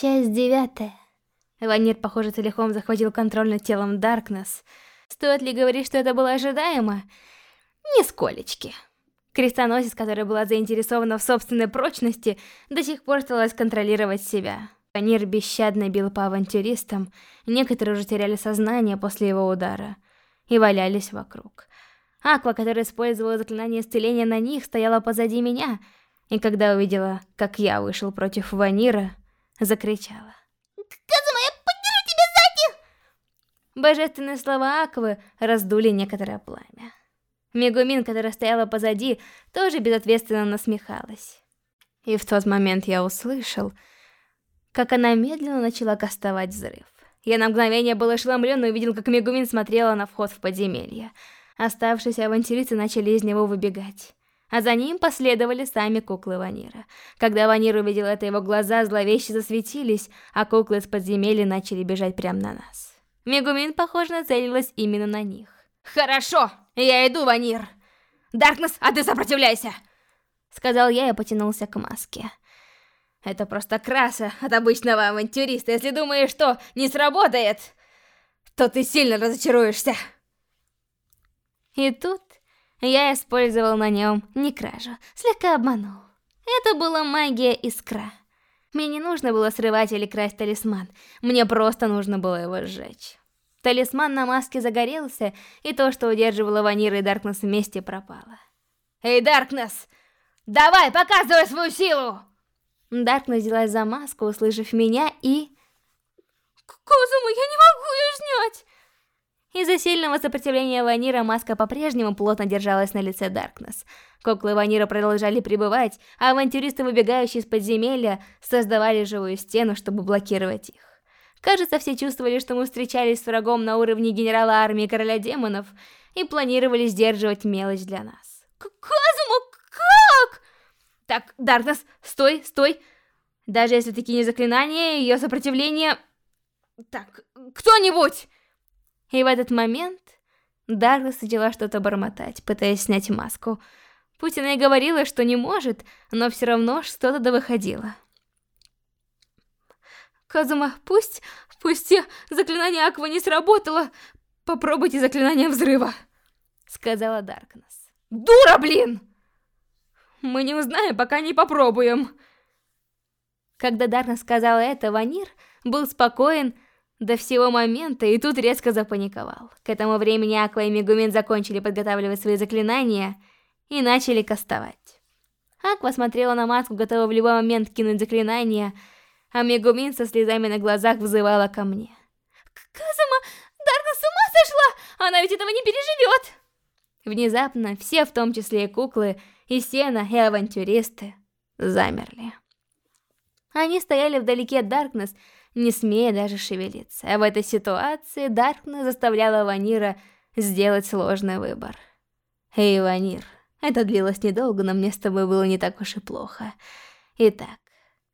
Часть девятая. Ванир, похоже, целиком захватил контроль над телом Даркнесс. Стоит ли говорить, что это было ожидаемо? Нисколечки. Крестоносец, которая была заинтересована в собственной прочности, до сих пор старалась контролировать себя. Ванир бесщадно бил по авантюристам, некоторые уже теряли сознание после его удара и валялись вокруг. Аква, которая использовала заклинание исцеления на них, стояла позади меня, и когда увидела, как я вышел против Ванира, закричала. «Казума, я поддержу тебя сзади!» Божественные слова Аквы раздули некоторое пламя. Мегумин, которая стояла позади, тоже безответственно насмехалась. И в тот момент я услышал, как она медленно начала кастовать взрыв. Я на мгновение был ошеломлен и увидел, как Мегумин смотрела на вход в подземелье. Оставшиеся авантюристы начали из него выбегать. А за ним последовали сами куклы Ванира. Когда Ванир увидел это, его глаза зловеще засветились, а куклы из подземелья начали бежать прямо на нас. Мегумин, похоже, нацелилась именно на них. «Хорошо, я иду, Ванир! Даркнесс, а ты сопротивляйся!» Сказал я и потянулся к маске. Это просто краса от обычного авантюриста. Если думаешь, что не сработает, то ты сильно разочаруешься. И тут я использовал на нем не кражу, слегка обманул. Это была магия искра. Мне не нужно было срывать или красть талисман, мне просто нужно было его сжечь. Талисман на маске загорелся, и то, что удерживало Ванира и Даркнесс вместе, пропало. «Эй, Даркнесс, давай, показывай свою силу!» Даркнесс взялась за маску, услышав меня, и... «Козума, я не могу ее снять!» Из-за сильного сопротивления Ванира маска по-прежнему плотно держалась на лице Даркнесс. Куклы Ванира продолжали пребывать, а авантюристы, выбегающие из подземелья, создавали живую стену, чтобы блокировать их. Кажется, все чувствовали, что мы встречались с врагом на уровне генерала армии короля демонов и планировали сдерживать мелочь для нас. Казума, как? Так, Даркнесс, стой, стой. Даже если такие не заклинания, ее сопротивление... Так, кто-нибудь! И в этот момент Даркнесс начала что-то бормотать, пытаясь снять маску. Пусть она и говорила, что не может, но все равно что-то да выходило. Казума, пусть, пусть заклинание Аква не сработало, попробуйте заклинание взрыва, сказала Даркнесс. Дура, блин! Мы не узнаем, пока не попробуем. Когда Даркнесс сказала это, Ванир был спокоен до всего момента и тут резко запаниковал. К этому времени Аква и Мегумин закончили подготавливать свои заклинания и начали кастовать. Аква смотрела на маску, готова в любой момент кинуть заклинание, а Мегумин со слезами на глазах взывала ко мне. «Казума, Дарна с ума сошла! Она ведь этого не переживет!» Внезапно все, в том числе и куклы, и Сена, и авантюристы, замерли. Они стояли вдалеке от Даркнесс, не смея даже шевелиться. А в этой ситуации Даркнесс заставляла Ванира сделать сложный выбор. «Эй, Ванир, это длилось недолго, но мне с тобой было не так уж и плохо. Итак,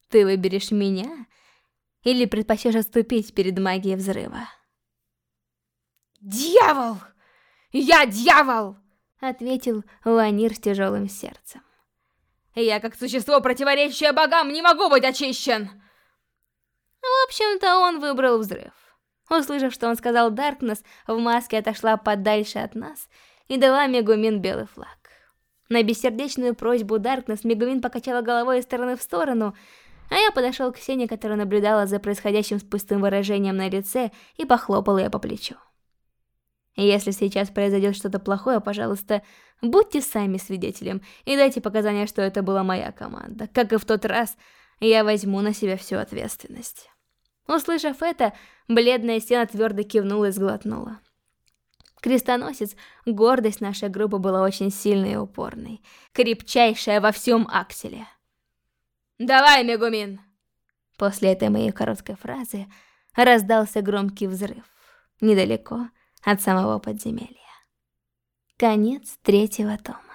ты выберешь меня или предпочтешь отступить перед магией взрыва? Дьявол! Я дьявол! Ответил Ланир с тяжелым сердцем. Я, как существо, противоречащее богам, не могу быть очищен! В общем-то, он выбрал взрыв. Услышав, что он сказал Даркнесс, в маске отошла подальше от нас и дала Мегумин белый флаг. На бессердечную просьбу Даркнесс Мегумин покачала головой из стороны в сторону, а я подошел к Сене, которая наблюдала за происходящим с пустым выражением на лице, и похлопал ее по плечу. Если сейчас произойдет что-то плохое, пожалуйста, будьте сами свидетелем и дайте показания, что это была моя команда. Как и в тот раз, я возьму на себя всю ответственность. Услышав это, бледная стена твердо кивнула и сглотнула. Крестоносец, гордость нашей группы была очень сильной и упорной, крепчайшая во всем акселе. Давай, Мегумин!» После этой моей короткой фразы раздался громкий взрыв, недалеко от самого подземелья. Конец третьего тома.